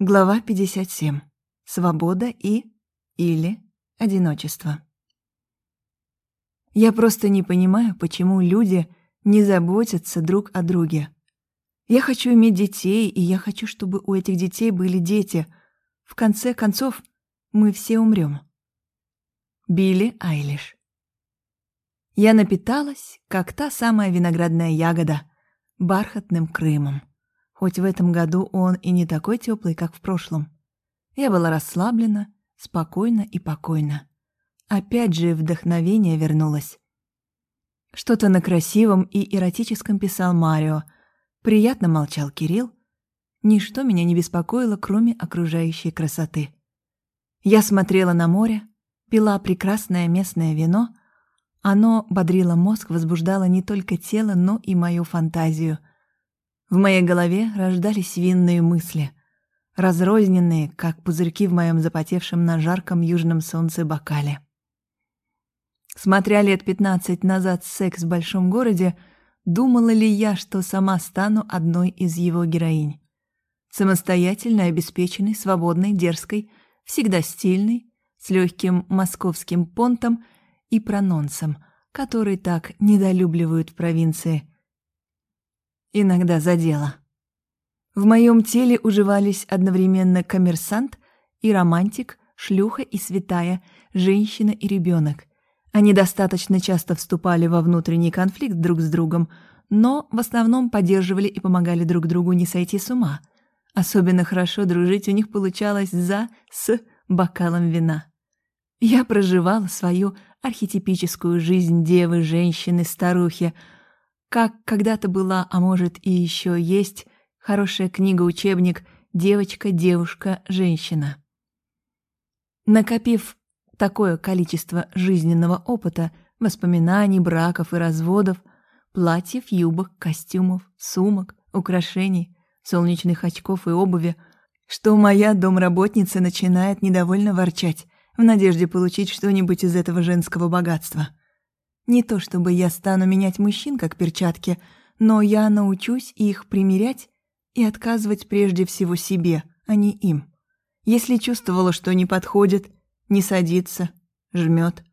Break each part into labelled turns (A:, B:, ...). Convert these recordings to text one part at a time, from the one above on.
A: Глава 57. Свобода и... или одиночество. Я просто не понимаю, почему люди не заботятся друг о друге. Я хочу иметь детей, и я хочу, чтобы у этих детей были дети. В конце концов, мы все умрем. Билли Айлиш. Я напиталась, как та самая виноградная ягода, бархатным Крымом хоть в этом году он и не такой теплый, как в прошлом. Я была расслаблена, спокойна и покойна. Опять же вдохновение вернулось. Что-то на красивом и эротическом писал Марио. Приятно молчал Кирилл. Ничто меня не беспокоило, кроме окружающей красоты. Я смотрела на море, пила прекрасное местное вино. Оно бодрило мозг, возбуждало не только тело, но и мою фантазию — в моей голове рождались винные мысли, разрозненные, как пузырьки в моем запотевшем на жарком южном солнце бокале. Смотря лет пятнадцать назад секс в большом городе, думала ли я, что сама стану одной из его героинь? Самостоятельной, обеспеченной, свободной, дерзкой, всегда стильной, с легким московским понтом и прононсом, который так недолюбливают в провинции – иногда задело. В моем теле уживались одновременно коммерсант и романтик, шлюха и святая, женщина и ребенок. Они достаточно часто вступали во внутренний конфликт друг с другом, но в основном поддерживали и помогали друг другу не сойти с ума. Особенно хорошо дружить у них получалось за с бокалом вина. Я проживала свою архетипическую жизнь девы, женщины, старухи, как когда-то была, а может и еще есть, хорошая книга-учебник «Девочка, девушка, женщина». Накопив такое количество жизненного опыта, воспоминаний, браков и разводов, платьев, юбок, костюмов, сумок, украшений, солнечных очков и обуви, что моя домработница начинает недовольно ворчать в надежде получить что-нибудь из этого женского богатства — не то чтобы я стану менять мужчин как перчатки, но я научусь их примерять и отказывать прежде всего себе, а не им. Если чувствовала, что не подходит, не садится, жмет.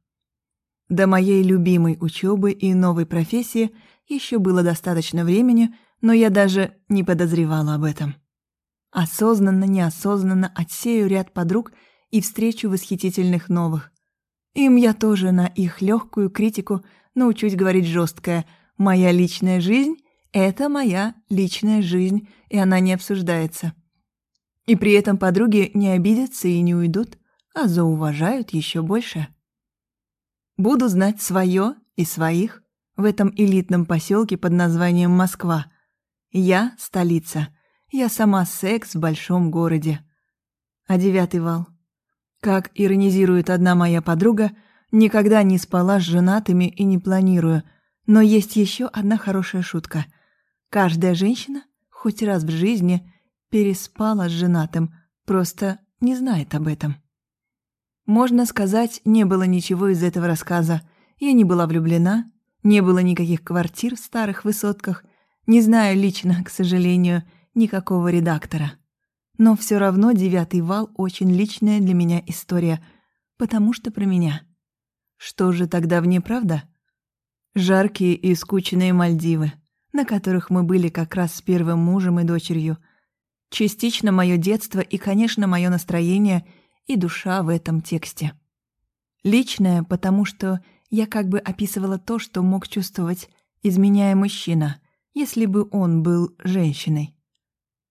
A: До моей любимой учебы и новой профессии еще было достаточно времени, но я даже не подозревала об этом. Осознанно, неосознанно отсею ряд подруг и встречу восхитительных новых. Им я тоже на их легкую критику научусь говорить жесткое «моя личная жизнь — это моя личная жизнь, и она не обсуждается». И при этом подруги не обидятся и не уйдут, а зауважают еще больше. Буду знать свое и своих в этом элитном поселке под названием Москва. Я — столица, я сама секс в большом городе. А девятый вал — как иронизирует одна моя подруга, никогда не спала с женатыми и не планирую. Но есть еще одна хорошая шутка. Каждая женщина хоть раз в жизни переспала с женатым, просто не знает об этом. Можно сказать, не было ничего из этого рассказа. Я не была влюблена, не было никаких квартир в старых высотках, не знаю лично, к сожалению, никакого редактора. Но все равно девятый вал очень личная для меня история, потому что про меня. Что же тогда в ней правда? Жаркие и скучные Мальдивы, на которых мы были как раз с первым мужем и дочерью. Частично мое детство и, конечно, мое настроение и душа в этом тексте. Личное, потому что я как бы описывала то, что мог чувствовать, изменяя мужчина, если бы он был женщиной.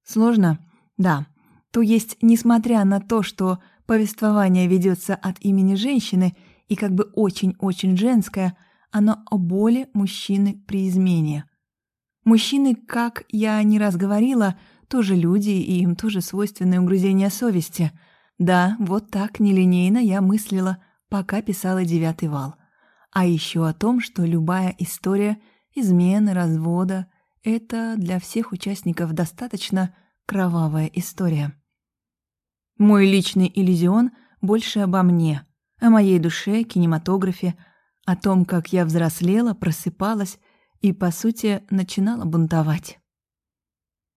A: Сложно? Да то есть, несмотря на то, что повествование ведется от имени женщины и как бы очень-очень женское, оно о боли мужчины при измене. Мужчины, как я не раз говорила, тоже люди, и им тоже свойственное угрызение совести. Да, вот так нелинейно я мыслила, пока писала «Девятый вал». А еще о том, что любая история измены, развода — это для всех участников достаточно кровавая история. Мой личный иллюзион больше обо мне, о моей душе, кинематографе, о том, как я взрослела, просыпалась и, по сути, начинала бунтовать.